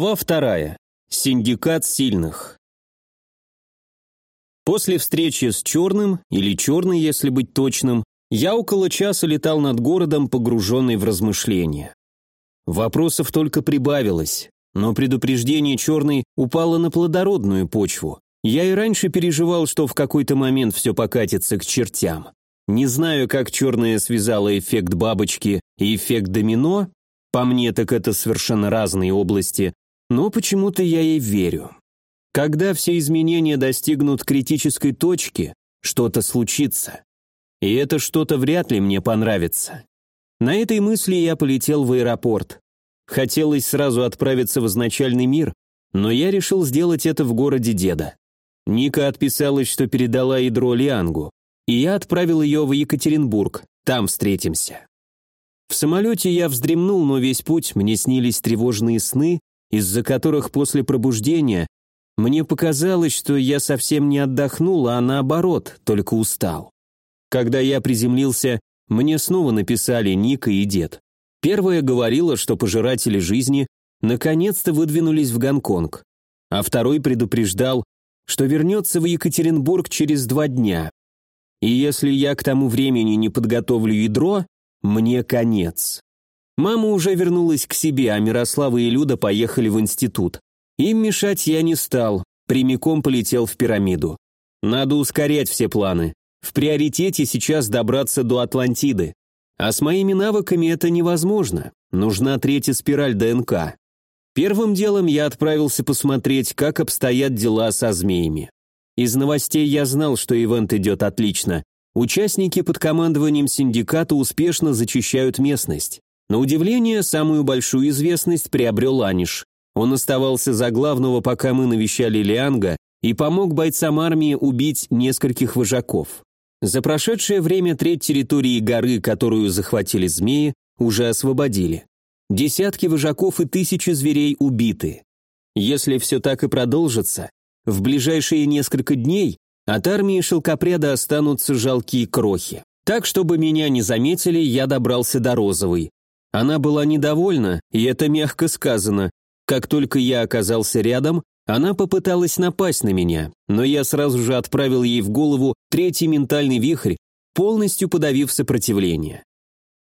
Глава вторая. Синдикат сильных. После встречи с Черным, или Черной, если быть точным, я около часа летал над городом, погруженный в размышления. Вопросов только прибавилось, но предупреждение Черной упало на плодородную почву. Я и раньше переживал, что в какой-то момент все покатится к чертям. Не знаю, как Черная связала эффект бабочки и эффект домино, по мне, так это совершенно разные области, но почему-то я ей верю. Когда все изменения достигнут критической точки, что-то случится. И это что-то вряд ли мне понравится. На этой мысли я полетел в аэропорт. Хотелось сразу отправиться в изначальный мир, но я решил сделать это в городе деда. Ника отписалась, что передала ядро Лиангу, и я отправил ее в Екатеринбург, там встретимся. В самолете я вздремнул, но весь путь мне снились тревожные сны, из-за которых после пробуждения мне показалось, что я совсем не отдохнул, а наоборот, только устал. Когда я приземлился, мне снова написали Ника и дед. Первая говорила, что пожиратели жизни наконец-то выдвинулись в Гонконг, а второй предупреждал, что вернется в Екатеринбург через два дня. И если я к тому времени не подготовлю ядро, мне конец. Мама уже вернулась к себе, а Мирослава и Люда поехали в институт. Им мешать я не стал, прямиком полетел в пирамиду. Надо ускорять все планы. В приоритете сейчас добраться до Атлантиды. А с моими навыками это невозможно. Нужна третья спираль ДНК. Первым делом я отправился посмотреть, как обстоят дела со змеями. Из новостей я знал, что ивент идет отлично, Участники под командованием синдиката успешно зачищают местность. На удивление, самую большую известность приобрел Аниш. Он оставался за главного, пока мы навещали Лианга, и помог бойцам армии убить нескольких вожаков. За прошедшее время треть территории горы, которую захватили змеи, уже освободили. Десятки вожаков и тысячи зверей убиты. Если все так и продолжится, в ближайшие несколько дней от армии шелкопряда останутся жалкие крохи. Так, чтобы меня не заметили, я добрался до Розовой. Она была недовольна, и это мягко сказано. Как только я оказался рядом, она попыталась напасть на меня, но я сразу же отправил ей в голову третий ментальный вихрь, полностью подавив сопротивление.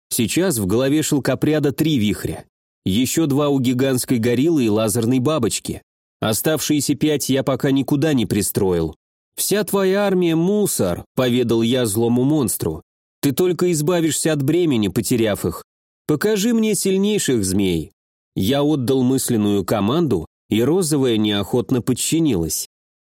Сейчас в голове шелкопряда три вихря. Еще два у гигантской гориллы и лазерной бабочки. Оставшиеся пять я пока никуда не пристроил. «Вся твоя армия – мусор», – поведал я злому монстру. «Ты только избавишься от бремени, потеряв их. Покажи мне сильнейших змей». Я отдал мысленную команду, и розовая неохотно подчинилась.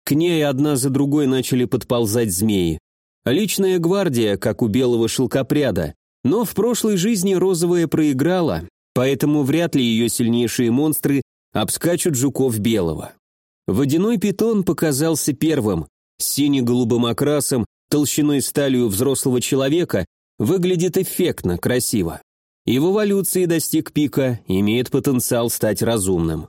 К ней одна за другой начали подползать змеи. Личная гвардия, как у белого шелкопряда. Но в прошлой жизни розовая проиграла, поэтому вряд ли ее сильнейшие монстры обскачут жуков белого. Водяной питон показался первым, сине-голубым окрасом, толщиной сталью взрослого человека, выглядит эффектно, красиво. И в эволюции достиг пика, имеет потенциал стать разумным.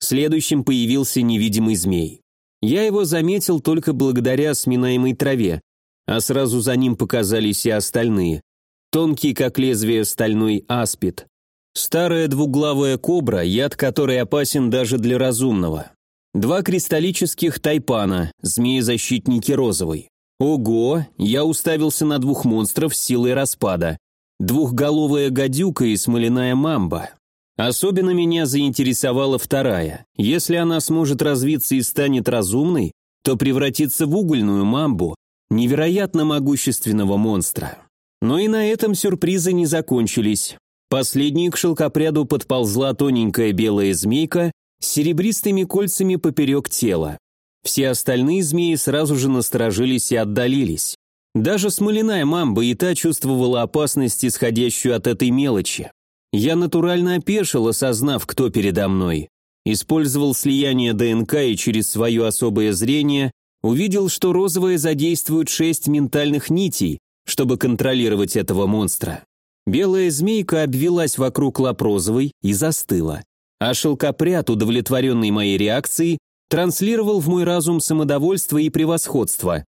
Следующим появился невидимый змей. Я его заметил только благодаря сминаемой траве, а сразу за ним показались и остальные. Тонкий, как лезвие, стальной аспид. Старая двуглавая кобра, яд которой опасен даже для разумного. Два кристаллических тайпана, змеи-защитники розовой. Ого, я уставился на двух монстров с силой распада. Двухголовая гадюка и смоляная мамба. Особенно меня заинтересовала вторая. Если она сможет развиться и станет разумной, то превратится в угольную мамбу, невероятно могущественного монстра. Но и на этом сюрпризы не закончились. Последней к шелкопряду подползла тоненькая белая змейка с серебристыми кольцами поперек тела. Все остальные змеи сразу же насторожились и отдалились. Даже смоляная мамба и та чувствовала опасность, исходящую от этой мелочи. Я натурально опешил, осознав, кто передо мной. Использовал слияние ДНК и через свое особое зрение увидел, что розовая задействует шесть ментальных нитей, чтобы контролировать этого монстра. Белая змейка обвелась вокруг лап розовой и застыла. А шелкопряд, удовлетворенный моей реакцией, транслировал в мой разум самодовольство и превосходство.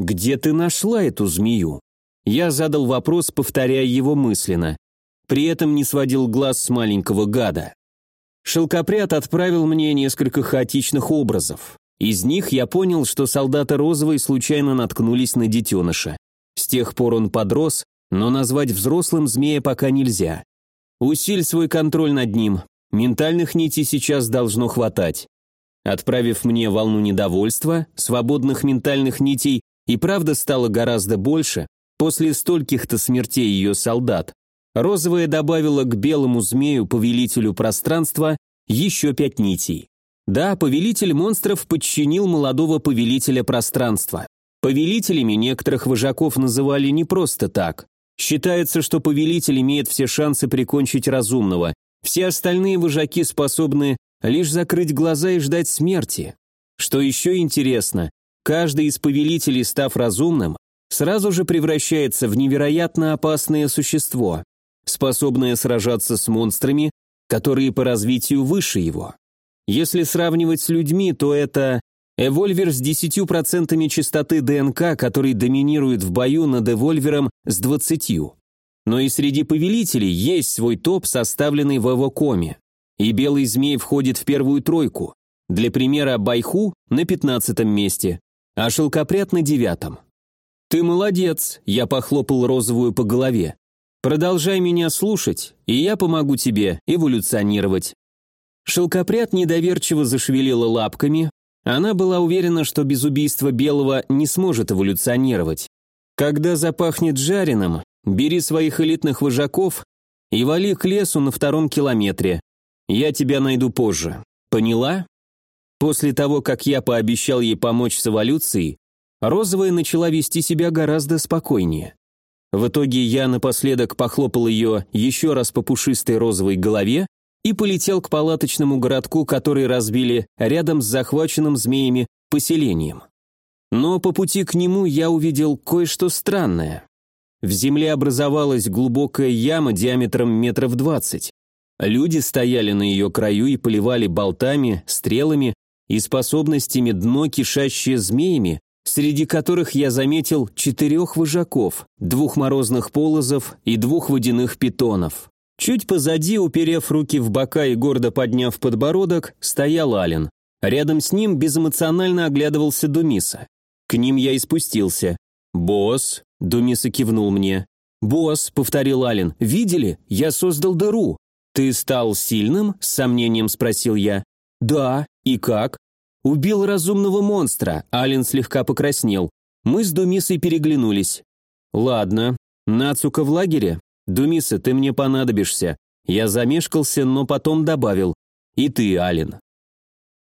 «Где ты нашла эту змею?» Я задал вопрос, повторяя его мысленно. При этом не сводил глаз с маленького гада. Шелкопряд отправил мне несколько хаотичных образов. Из них я понял, что солдаты Розовой случайно наткнулись на детеныша. С тех пор он подрос, но назвать взрослым змея пока нельзя. Усиль свой контроль над ним. Ментальных нитей сейчас должно хватать. Отправив мне волну недовольства, свободных ментальных нитей и правда стало гораздо больше, после стольких-то смертей ее солдат, Розовая добавила к белому змею, повелителю пространства, еще пять нитей. Да, повелитель монстров подчинил молодого повелителя пространства. Повелителями некоторых вожаков называли не просто так. Считается, что повелитель имеет все шансы прикончить разумного. Все остальные вожаки способны лишь закрыть глаза и ждать смерти. Что еще интересно, каждый из повелителей, став разумным, сразу же превращается в невероятно опасное существо, способное сражаться с монстрами, которые по развитию выше его. Если сравнивать с людьми, то это эвольвер с 10% частоты ДНК, который доминирует в бою над эвольвером с 20%. Но и среди повелителей есть свой топ, составленный в Эвокоме. И белый змей входит в первую тройку. Для примера, Байху на 15 месте, а шелкопряд на девятом. «Ты молодец», — я похлопал розовую по голове. «Продолжай меня слушать, и я помогу тебе эволюционировать. Шелкопряд недоверчиво зашевелила лапками. Она была уверена, что без убийства белого не сможет эволюционировать. Когда запахнет жареным, бери своих элитных вожаков и вали к лесу на втором километре. Я тебя найду позже. Поняла? После того, как я пообещал ей помочь с эволюцией, Розовая начала вести себя гораздо спокойнее. В итоге я напоследок похлопал ее еще раз по пушистой розовой голове и полетел к палаточному городку, который разбили рядом с захваченным змеями поселением. Но по пути к нему я увидел кое-что странное. В земле образовалась глубокая яма диаметром метров двадцать. Люди стояли на ее краю и поливали болтами, стрелами и способностями дно, кишащее змеями, среди которых я заметил четырех вожаков, двух морозных полозов и двух водяных питонов. Чуть позади, уперев руки в бока и гордо подняв подбородок, стоял Ален. Рядом с ним безэмоционально оглядывался Думиса. К ним я и спустился. «Босс», — Думиса кивнул мне. «Босс», — повторил Ален, — «видели? Я создал дыру». «Ты стал сильным?» — с сомнением спросил я. «Да. И как?» «Убил разумного монстра», — Ален слегка покраснел. Мы с Думисой переглянулись. «Ладно. Нацука в лагере?» «Думиса, ты мне понадобишься». Я замешкался, но потом добавил. «И ты, Ален».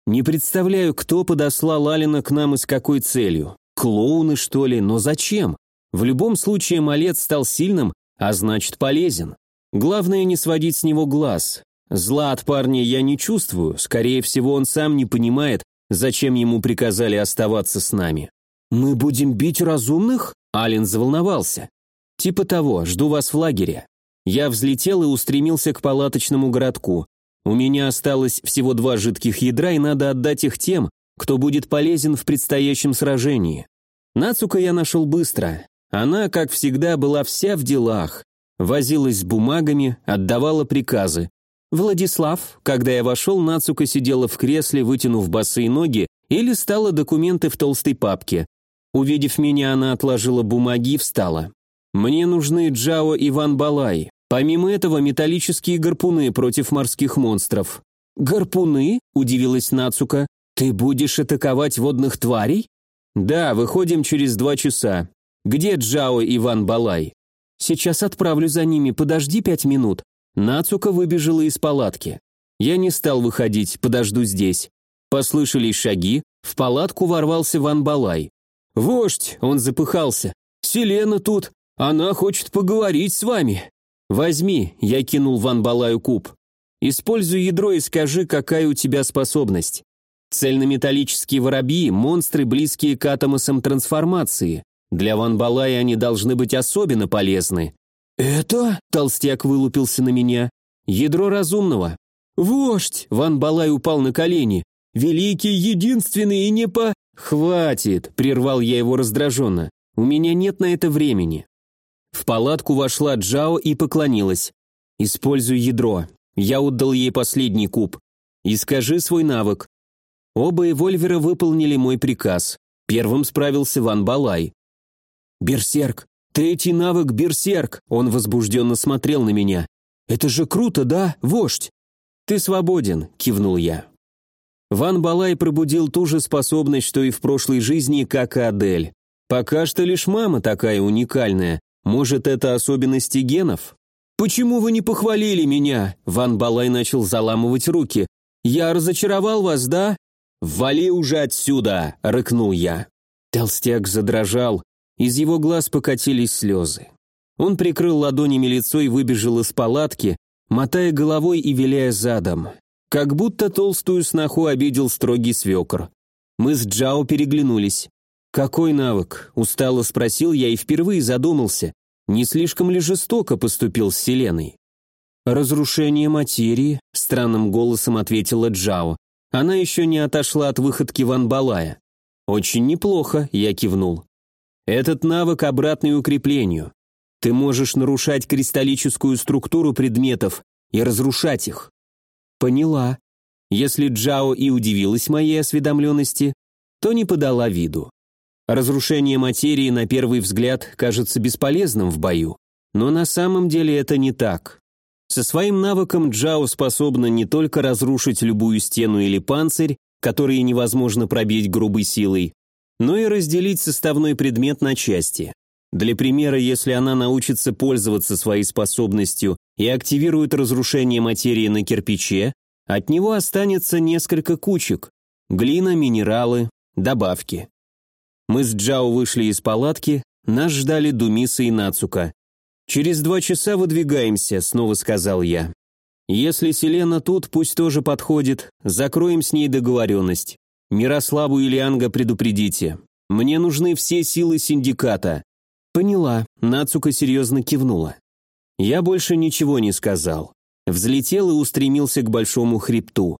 Не представляю, кто подослал Алина к нам и с какой целью. Клоуны, что ли, но зачем? В любом случае, малец стал сильным, а значит полезен. Главное не сводить с него глаз. Зла от парня я не чувствую, скорее всего, он сам не понимает, зачем ему приказали оставаться с нами. «Мы будем бить разумных?» Ален заволновался. Типа того, жду вас в лагере. Я взлетел и устремился к палаточному городку. У меня осталось всего два жидких ядра, и надо отдать их тем, кто будет полезен в предстоящем сражении. Нацука я нашел быстро. Она, как всегда, была вся в делах. Возилась с бумагами, отдавала приказы. Владислав, когда я вошел, Нацука сидела в кресле, вытянув босые ноги, и листала документы в толстой папке. Увидев меня, она отложила бумаги и встала. Мне нужны Джао и Ван Балай. Помимо этого, металлические гарпуны против морских монстров. «Гарпуны?» – удивилась Нацука. «Ты будешь атаковать водных тварей?» «Да, выходим через два часа. Где Джао и Ван Балай?» «Сейчас отправлю за ними, подожди пять минут». Нацука выбежала из палатки. Я не стал выходить, подожду здесь. Послышались шаги, в палатку ворвался Ван Балай. «Вождь!» – он запыхался. «Селена тут! Она хочет поговорить с вами. Возьми, я кинул Ван Балаю куб. Используй ядро и скажи, какая у тебя способность. Цельнометаллические воробьи – монстры, близкие к атомосам трансформации. Для Ван Балая они должны быть особенно полезны. «Это?» – толстяк вылупился на меня. «Ядро разумного». «Вождь!» – Ван Балай упал на колени. «Великий, единственный и не по...» «Хватит!» – прервал я его раздраженно. «У меня нет на это времени. В палатку вошла Джао и поклонилась. «Используй ядро». Я отдал ей последний куб. и скажи свой навык». Оба эвольвера выполнили мой приказ. Первым справился Ван Балай. «Берсерк! Третий навык Берсерк!» Он возбужденно смотрел на меня. «Это же круто, да, вождь?» «Ты свободен», — кивнул я. Ван Балай пробудил ту же способность, что и в прошлой жизни, как и Адель. Пока что лишь мама такая уникальная. Может, это особенности генов? «Почему вы не похвалили меня?» Ван Балай начал заламывать руки. «Я разочаровал вас, да?» «Вали уже отсюда!» — рыкнул я. Толстяк задрожал, из его глаз покатились слезы. Он прикрыл ладонями лицо и выбежал из палатки, мотая головой и виляя задом. Как будто толстую сноху обидел строгий свекор. Мы с Джао переглянулись. «Какой навык?» – устало спросил я и впервые задумался. Не слишком ли жестоко поступил с Селеной? «Разрушение материи», – странным голосом ответила Джао. Она еще не отошла от выходки Ван Балая. «Очень неплохо», – я кивнул. «Этот навык обратный укреплению. Ты можешь нарушать кристаллическую структуру предметов и разрушать их. Поняла. Если Джао и удивилась моей осведомленности, то не подала виду. Разрушение материи на первый взгляд кажется бесполезным в бою, но на самом деле это не так. Со своим навыком Джао способна не только разрушить любую стену или панцирь, которые невозможно пробить грубой силой, но и разделить составной предмет на части. Для примера, если она научится пользоваться своей способностью и активирует разрушение материи на кирпиче, от него останется несколько кучек – глина, минералы, добавки. Мы с Джао вышли из палатки, нас ждали Думиса и Нацука. «Через два часа выдвигаемся», – снова сказал я. «Если Селена тут, пусть тоже подходит, закроем с ней договоренность. Мирославу и Лианга предупредите. Мне нужны все силы синдиката. «Поняла», — Нацука серьезно кивнула. Я больше ничего не сказал. Взлетел и устремился к большому хребту.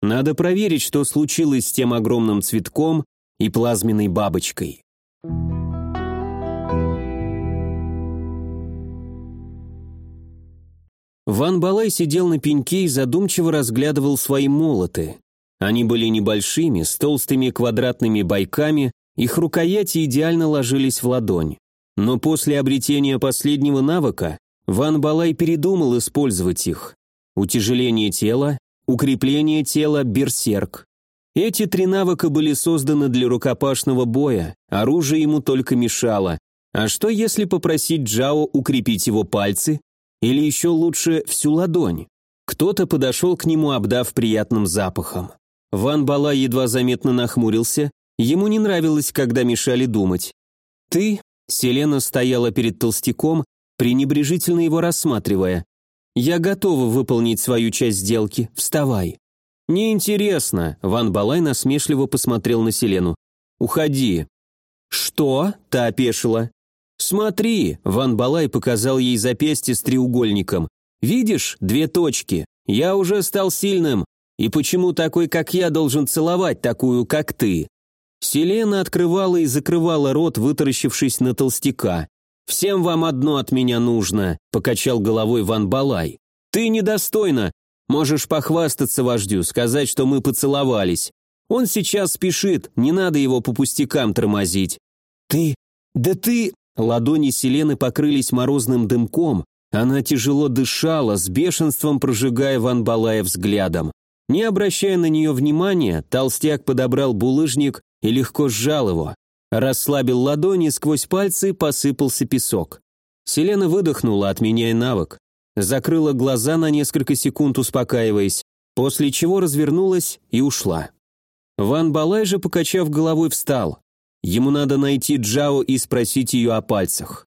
Надо проверить, что случилось с тем огромным цветком и плазменной бабочкой. Ван Балай сидел на пеньке и задумчиво разглядывал свои молоты. Они были небольшими, с толстыми квадратными бойками, их рукояти идеально ложились в ладонь. Но после обретения последнего навыка Ван Балай передумал использовать их. Утяжеление тела, укрепление тела, берсерк. Эти три навыка были созданы для рукопашного боя, оружие ему только мешало. А что если попросить Джао укрепить его пальцы? Или еще лучше всю ладонь? Кто-то подошел к нему, обдав приятным запахом. Ван Бала едва заметно нахмурился, ему не нравилось, когда мешали думать. «Ты Селена стояла перед толстяком, пренебрежительно его рассматривая. «Я готова выполнить свою часть сделки. Вставай». «Неинтересно», — Ван Балай насмешливо посмотрел на Селену. «Уходи». «Что?» — та опешила. «Смотри», — Ван Балай показал ей запястье с треугольником. «Видишь, две точки. Я уже стал сильным. И почему такой, как я, должен целовать такую, как ты? Селена открывала и закрывала рот, вытаращившись на толстяка. «Всем вам одно от меня нужно», — покачал головой Ван Балай. «Ты недостойна. Можешь похвастаться вождю, сказать, что мы поцеловались. Он сейчас спешит, не надо его по пустякам тормозить». «Ты... да ты...» Ладони Селены покрылись морозным дымком, она тяжело дышала, с бешенством прожигая Ван Балая взглядом. Не обращая на нее внимания, толстяк подобрал булыжник и легко сжал его. Расслабил ладони, сквозь пальцы посыпался песок. Селена выдохнула, отменяя навык. Закрыла глаза на несколько секунд, успокаиваясь, после чего развернулась и ушла. Ван Балай же, покачав головой, встал. Ему надо найти Джао и спросить ее о пальцах.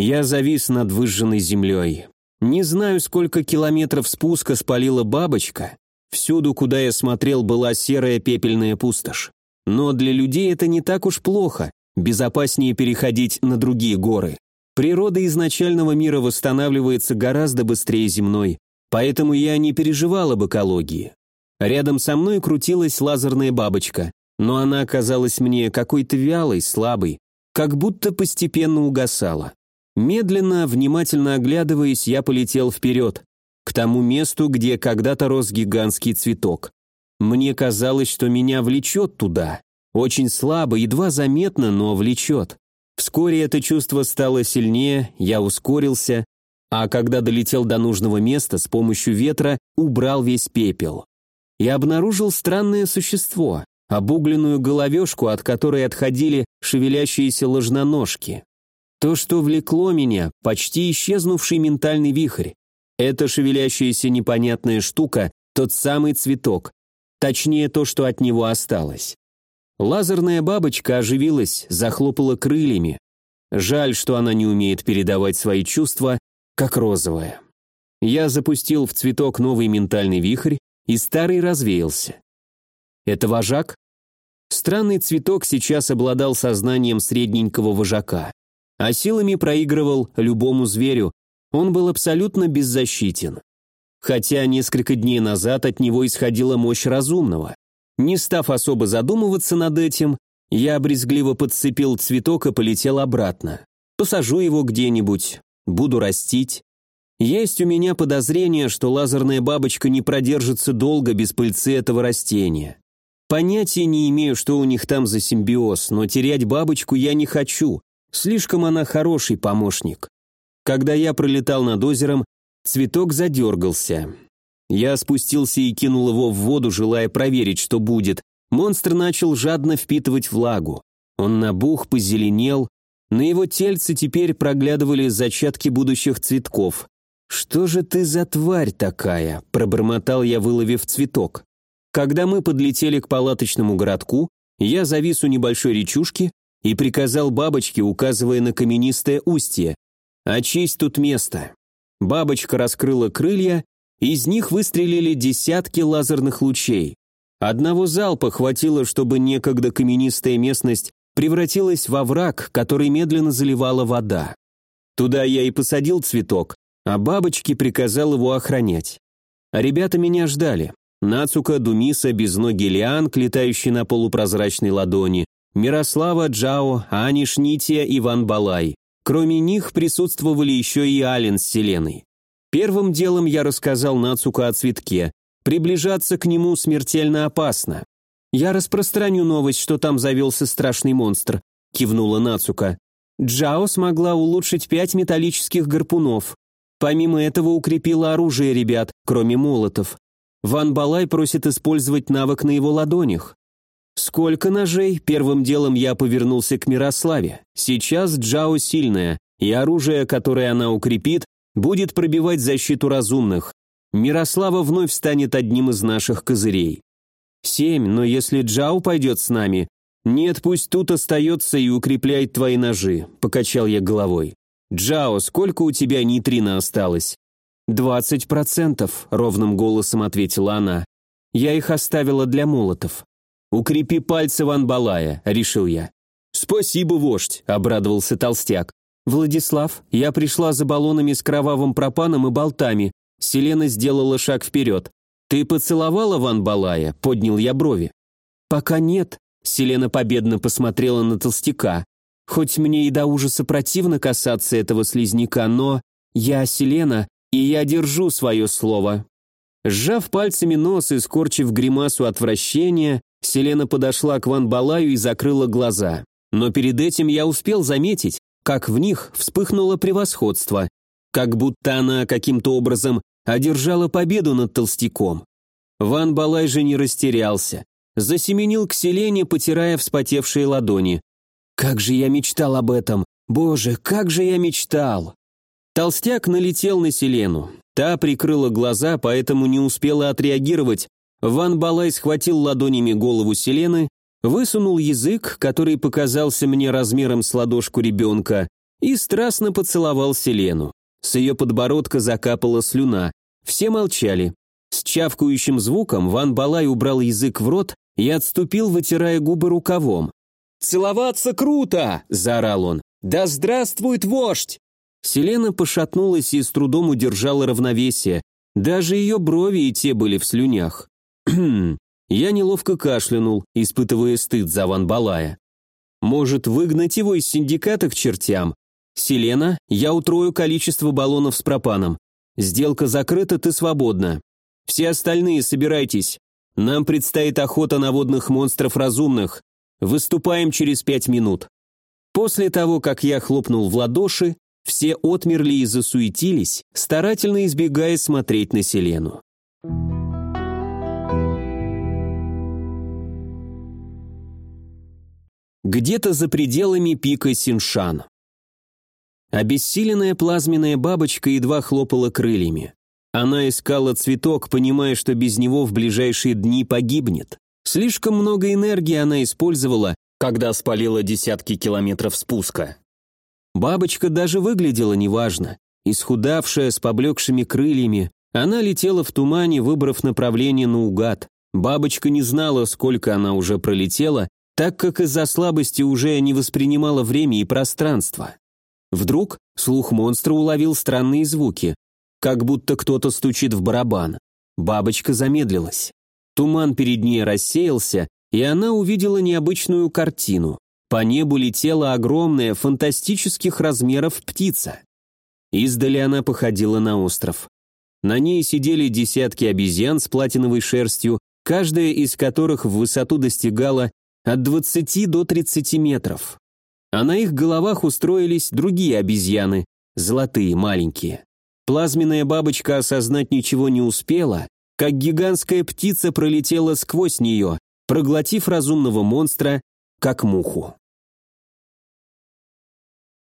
Я завис над выжженной землей. Не знаю, сколько километров спуска спалила бабочка. Всюду, куда я смотрел, была серая пепельная пустошь. Но для людей это не так уж плохо. Безопаснее переходить на другие горы. Природа изначального мира восстанавливается гораздо быстрее земной, поэтому я не переживал об экологии. Рядом со мной крутилась лазерная бабочка, но она оказалась мне какой-то вялой, слабой, как будто постепенно угасала. Медленно, внимательно оглядываясь, я полетел вперед, к тому месту, где когда-то рос гигантский цветок. Мне казалось, что меня влечет туда. Очень слабо, едва заметно, но влечет. Вскоре это чувство стало сильнее, я ускорился, а когда долетел до нужного места, с помощью ветра убрал весь пепел. И обнаружил странное существо, обугленную головешку, от которой отходили шевелящиеся ложноножки. То, что влекло меня, почти исчезнувший ментальный вихрь. Эта шевелящаяся непонятная штука, тот самый цветок, точнее то, что от него осталось. Лазерная бабочка оживилась, захлопала крыльями. Жаль, что она не умеет передавать свои чувства, как розовая. Я запустил в цветок новый ментальный вихрь, и старый развеялся. Это вожак? Странный цветок сейчас обладал сознанием средненького вожака, а силами проигрывал любому зверю, он был абсолютно беззащитен. Хотя несколько дней назад от него исходила мощь разумного. Не став особо задумываться над этим, я брезгливо подцепил цветок и полетел обратно. Посажу его где-нибудь, буду растить. Есть у меня подозрение, что лазерная бабочка не продержится долго без пыльцы этого растения. Понятия не имею, что у них там за симбиоз, но терять бабочку я не хочу. Слишком она хороший помощник. Когда я пролетал над озером, цветок задергался. Я спустился и кинул его в воду, желая проверить, что будет. Монстр начал жадно впитывать влагу. Он набух, позеленел. На его тельце теперь проглядывали зачатки будущих цветков. «Что же ты за тварь такая?» – пробормотал я, выловив цветок. Когда мы подлетели к палаточному городку, я завис у небольшой речушки и приказал бабочке, указывая на каменистое устье. «Очисть тут место». Бабочка раскрыла крылья из них выстрелили десятки лазерных лучей. Одного залпа хватило, чтобы некогда каменистая местность превратилась во враг, который медленно заливала вода. Туда я и посадил цветок, а бабочке приказал его охранять. Ребята меня ждали. Нацука, Думиса, безногий Лиан, летающий на полупрозрачной ладони, Мирослава, Джао, Ани Шнития, Иван Балай. Кроме них присутствовали еще и Ален с Селеной. Первым делом я рассказал Нацуку о цветке. Приближаться к нему смертельно опасно. «Я распространю новость, что там завелся страшный монстр», — кивнула Нацука. Джао смогла улучшить пять металлических гарпунов. Помимо этого укрепила оружие ребят, кроме молотов. Ван Балай просит использовать навык на его ладонях. Сколько ножей? Первым делом я повернулся к Мирославе. Сейчас Джао сильная, и оружие, которое она укрепит, будет пробивать защиту разумных. Мирослава вновь станет одним из наших козырей. Семь, но если Джау пойдет с нами... Нет, пусть тут остается и укрепляет твои ножи, покачал я головой. Джао, сколько у тебя нейтрина осталось? «Двадцать процентов», — ровным голосом ответила она. «Я их оставила для молотов». «Укрепи пальцы Ван Балая», — решил я. «Спасибо, вождь», — обрадовался толстяк. «Владислав, я пришла за баллонами с кровавым пропаном и болтами». Селена сделала шаг вперед. «Ты поцеловала Ван Балая?» – поднял я брови. «Пока нет», – Селена победно посмотрела на толстяка. «Хоть мне и до ужаса противно касаться этого слизняка, но я Селена, и я держу свое слово». Сжав пальцами нос и скорчив гримасу отвращения, Селена подошла к Ван Балаю и закрыла глаза. Но перед этим я успел заметить, как в них вспыхнуло превосходство, как будто она каким-то образом одержала победу над толстяком. Ван Балай же не растерялся, засеменил к селене, потирая вспотевшие ладони. «Как же я мечтал об этом! Боже, как же я мечтал!» Толстяк налетел на Селену. Та прикрыла глаза, поэтому не успела отреагировать. Ван Балай схватил ладонями голову Селены высунул язык, который показался мне размером с ладошку ребенка, и страстно поцеловал Селену. С ее подбородка закапала слюна. Все молчали. С чавкающим звуком Ван Балай убрал язык в рот и отступил, вытирая губы рукавом. «Целоваться круто!» – заорал он. «Да здравствует вождь!» Селена пошатнулась и с трудом удержала равновесие. Даже ее брови и те были в слюнях. Я неловко кашлянул, испытывая стыд за Ван Балая. Может, выгнать его из синдиката к чертям? «Селена, я утрою количество баллонов с пропаном. Сделка закрыта, ты свободна. Все остальные собирайтесь. Нам предстоит охота на водных монстров разумных. Выступаем через пять минут». После того, как я хлопнул в ладоши, все отмерли и засуетились, старательно избегая смотреть на Селену. Где-то за пределами пика Синшан. Обессиленная плазменная бабочка едва хлопала крыльями. Она искала цветок, понимая, что без него в ближайшие дни погибнет. Слишком много энергии она использовала, когда спалила десятки километров спуска. Бабочка даже выглядела неважно. Исхудавшая, с поблекшими крыльями, она летела в тумане, выбрав направление наугад. Бабочка не знала, сколько она уже пролетела, так как из-за слабости уже не воспринимала время и пространство. Вдруг слух монстра уловил странные звуки, как будто кто-то стучит в барабан. Бабочка замедлилась. Туман перед ней рассеялся, и она увидела необычную картину. По небу летела огромная, фантастических размеров птица. Издали она походила на остров. На ней сидели десятки обезьян с платиновой шерстью, каждая из которых в высоту достигала от 20 до 30 метров. А на их головах устроились другие обезьяны, золотые, маленькие. Плазменная бабочка осознать ничего не успела, как гигантская птица пролетела сквозь нее, проглотив разумного монстра, как муху.